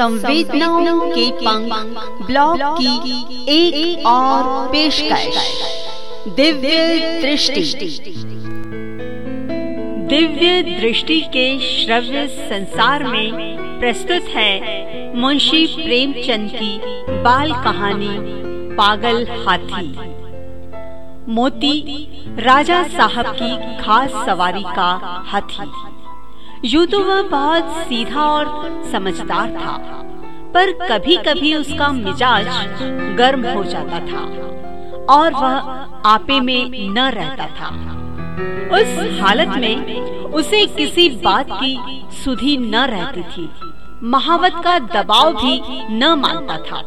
संवेदनाओं के पंख ब्लॉग की एक, एक और पेशकश। दिव्य दृष्टि। दिव्य दृष्टि के श्रव्य संसार में प्रस्तुत है मुंशी प्रेमचंद की बाल कहानी पागल हाथी। मोती राजा साहब की खास सवारी का हाथी। यूँ तो वह बहुत सीधा और समझदार था, पर कभी कभी उसका मिजाज गर्म हो जाता था और वह आपे में न रहता था। उस हालत में उसे किसी बात की सुधी न रहती थी। महावत का दबाव भी न मानता था।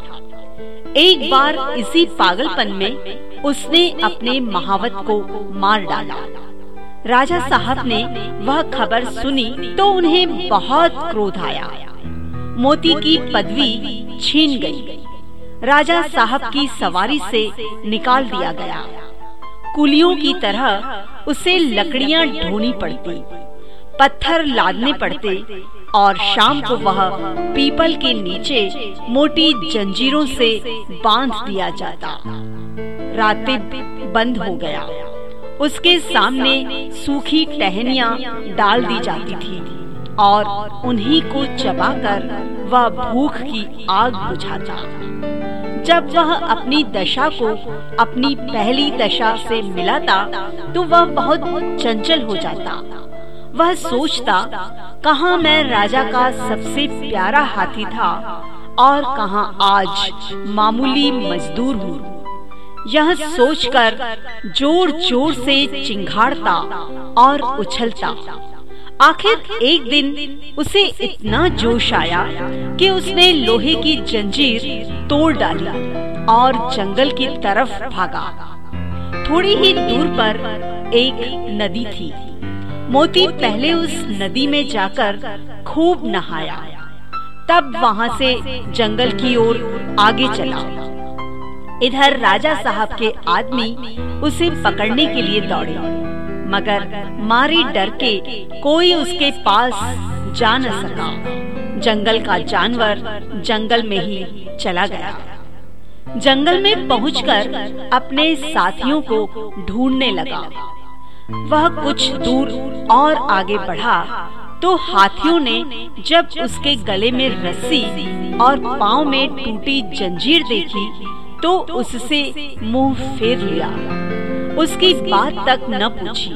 एक बार इसी पागलपन में उसने अपने महावत को मार डाला। राजा साहब ने वह खबर सुनी तो उन्हें बहुत क्रोध आया। मोती की पदवी छीन गई। राजा साहब की सवारी से निकाल दिया गया। कुलियों की तरह उसे लकड़ियाँ ढोनी पड़ती, पत्थर लादने पड़ते और शाम को वह पीपल के नीचे मोटी जंजीरों से बाँध दिया जाता। रातें बंद हो गया। उसके सामने सूखी टहनिया डाल दी जाती थी और उन्हीं को चबाकर वह भूख की आग बुझाता। जब वह अपनी दशा को अपनी पहली दशा से मिलाता तो वह बहुत चंचल हो जाता। वह सोचता कहाँ मैं राजा का सबसे प्यारा हाथी था और कहाँ आज मामूली मजदूर हूँ। यह सोचकर ज़ोर ज़ोर से चिंगाड़ता और उछलता। आखिर एक दिन उसे इतना जोश आया कि उसने लोहे की जंजीर तोड़ डाली और जंगल की तरफ़ भागा। थोड़ी ही दूर पर एक नदी थी। मोती पहले उस नदी में जाकर खूब नहाया। तब वहाँ से जंगल की ओर आगे चला। इधर राजा साहब के आदमी उसे पकड़ने के लिए दौड़े। मगर मारे डर के कोई उसके पास जा न सका। जंगल का जानवर जंगल में ही चला गया। जंगल में पहुंचकर अपने साथियों को ढूँढने लगा। वह कुछ दूर और आगे बढ़ा तो हाथियों ने जब उसके गले में रस्सी और पाँव में टूटी जंजीर देखी तो उससे मुँह फेर लिया। उसकी बात तक न पूछी।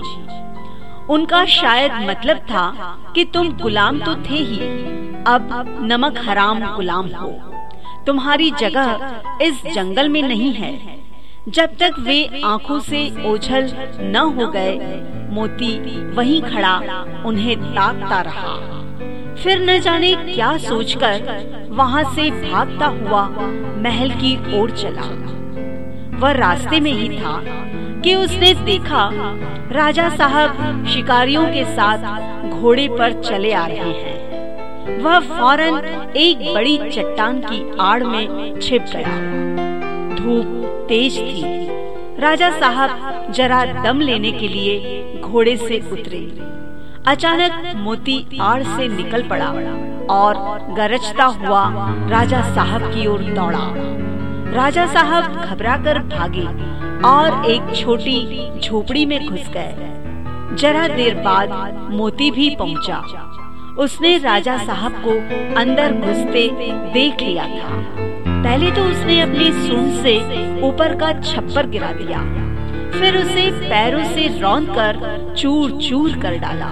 उनका शायद मतलब था कि तुम गुलाम तो थे ही, अब नमक हराम गुलाम हो। तुम्हारी जगह इस जंगल में नहीं है। जब तक वे आँखों से ओझल न हो गए, मोती वहीं खड़ा, उन्हें ताकता रहा। फिर न जाने क्या सोचकर वहाँ से भागता हुआ महल की ओर चला। वह रास्ते में ही था कि उसने देखा राजा साहब शिकारियों के साथ घोड़े पर चले आ रहे हैं। वह फ़ौरन एक बड़ी चट्टान की आड़ में छिप गया। धूप तेज थी। राजा साहब जरा दम लेने के लिए घोड़े से उतरे। अचानक मोती आड़ से निकल पड़ा और गरजता हुआ राजा साहब की ओर दौड़ा। राजा साहब घबराकर भागे और एक छोटी झोपड़ी में घुस गए। जरा देर बाद मोती भी पहुँचा। उसने राजा साहब को अंदर घुसते देख लिया था। पहले तो उसने अपनी सूंड से ऊपर का छप्पर गिरा दिया। फिर उसे पैरों से रौंद कर चूर चूर कर डाला।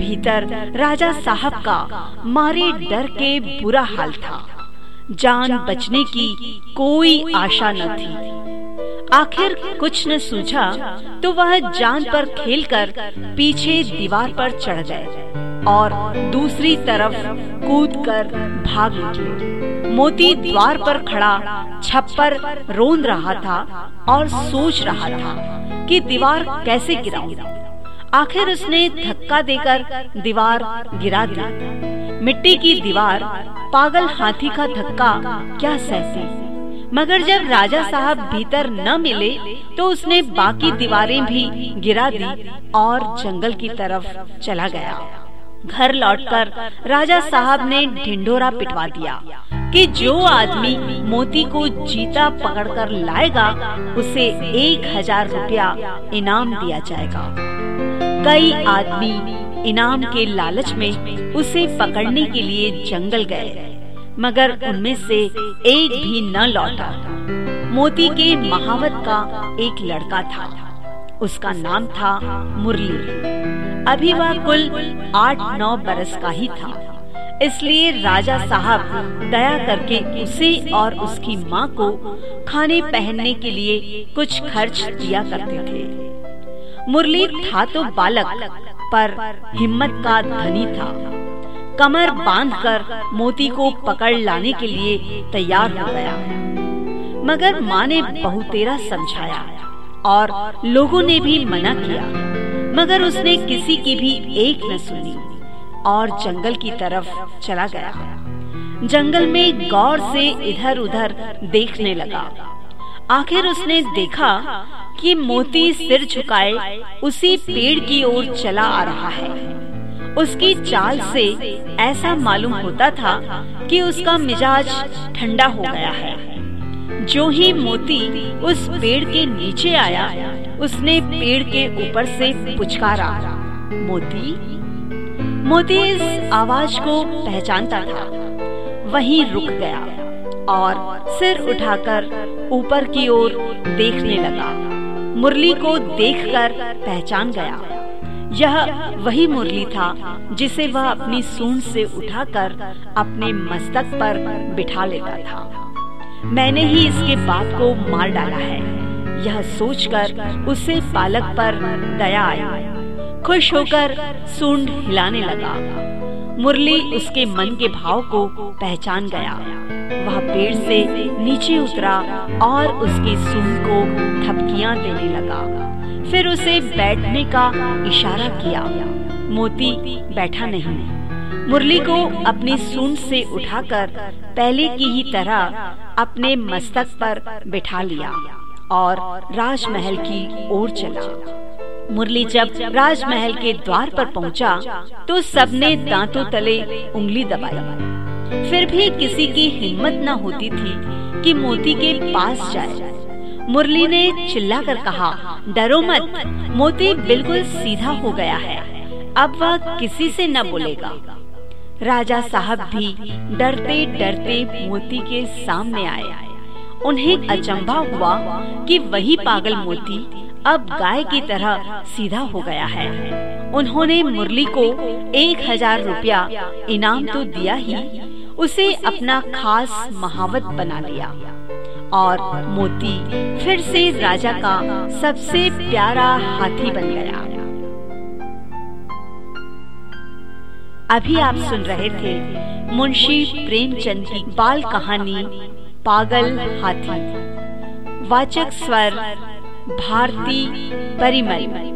भीतर राजा साहब का मारे डर के बुरा हाल था। जान बचने की कोई आशा न थी। आखिर कुछ न सूझा तो वह जान पर खेलकर पीछे दीवार पर चढ़ गए और दूसरी तरफ़ कूद कर भाग निकले। मोती द्वार पर खड़ा छप्पर रोंद रहा था और सोच रहा था कि दीवार कैसे गिराऊं। आखिर उसने धक्का देकर दीवार गिरा दी। मिट्टी की दीवार, पागल हाथी का धक्का, क्या सहती मगर जब राजा साहब भीतर न मिले तो उसने बाकी दीवारें भी गिरा दी और जंगल की तरफ़ चला गया। घर लौटकर राजा साहब ने ढिंडोरा पिटवा दिया कि जो आदमी मोती को जीता पकड़कर लाएगा, उसे एक हज़ार रूपया इनाम दिया जाएगा। कई आदमी इनाम के लालच में उसे पकड़ने के लिए जंगल गए, मगर उनमें से एक भी न लौटा। मोती के महावत का एक लड़का था। उसका नाम था मुरली। अभी वह कुल आठ नौ बरस का ही था। इसलिए राजा साहब दया करके उसे और उसकी माँ को खाने पहनने के लिए कुछ खर्च दिया करते थे। मुरली था तो बालक, पर हिम्मत का धनी था। कमर बांधकर मोती को पकड़ लाने के लिए तैयार हो गया। मगर माँ ने बहुतेरा समझाया और लोगों ने भी मना किया। मगर उसने किसी की भी एक न सुनी और जंगल की तरफ़ चला गया। जंगल में गौर से इधर उधर देखने लगा। आखिर उसने देखा कि मोती सिर झुकाए, उसी पेड़ की ओर चला आ रहा है। उसकी चाल से ऐसा मालूम होता था कि उसका मिजाज ठंडा हो गया है। जो ही मोती उस पेड़ के नीचे आया, उसने पेड़ के ऊपर से पुचकारा, मोती? मोती इस आवाज़ को पहचानता था। वहीं रुक गया और सिर उठाकर ऊपर की ओर देखने लगा। मुरली को देखकर पहचान गया। यह वही मुरली था जिसे वह अपनी सूंड से उठाकर अपने मस्तक पर बिठा लेता था। मैंने ही इसके बाप को मार डाला है। यह सोचकर उसे पालक पर दया आई। खुश होकर सूंड हिलाने लगा। मुरली उसके मन के भाव को पहचान गया। वह पेड़ से नीचे उतरा और उसकी सूंड को थपकियाँ देने लगा। फिर उसे बैठने का इशारा किया। मोती बैठा नहीं। मुरली को अपनी सूंड से उठाकर पहले की ही तरह अपने मस्तक पर बिठा लिया और राजमहल की ओर चला। मुरली जब राजमहल के द्वार पर पहुँचा, तो सबने दांतों तले उंगली दबाई। फिर भी किसी की हिम्मत न होती थी कि मोती के पास जाए। मुरली ने चिल्लाकर कहा, डरो मत, मोती बिल्कुल सीधा हो गया है, अब वह किसी से न बोलेगा। राजा साहब भी डरते डरते मोती के सामने आए। उन्हें अचंभा हुआ कि वही पागल मोती अब गाय की तरह सीधा हो गया है। उन्होंने मुरली को एक हज़ार रुपया इनाम तो दिया ही उसे अपना खास महावत बना लिया और मोती फिर से राजा का सबसे प्यारा हाथी बन गया। अभी आप सुन रहे थे मुंशी प्रेमचंद की बाल कहानी, पागल हाथी। वाचक स्वर, भारती परिमल।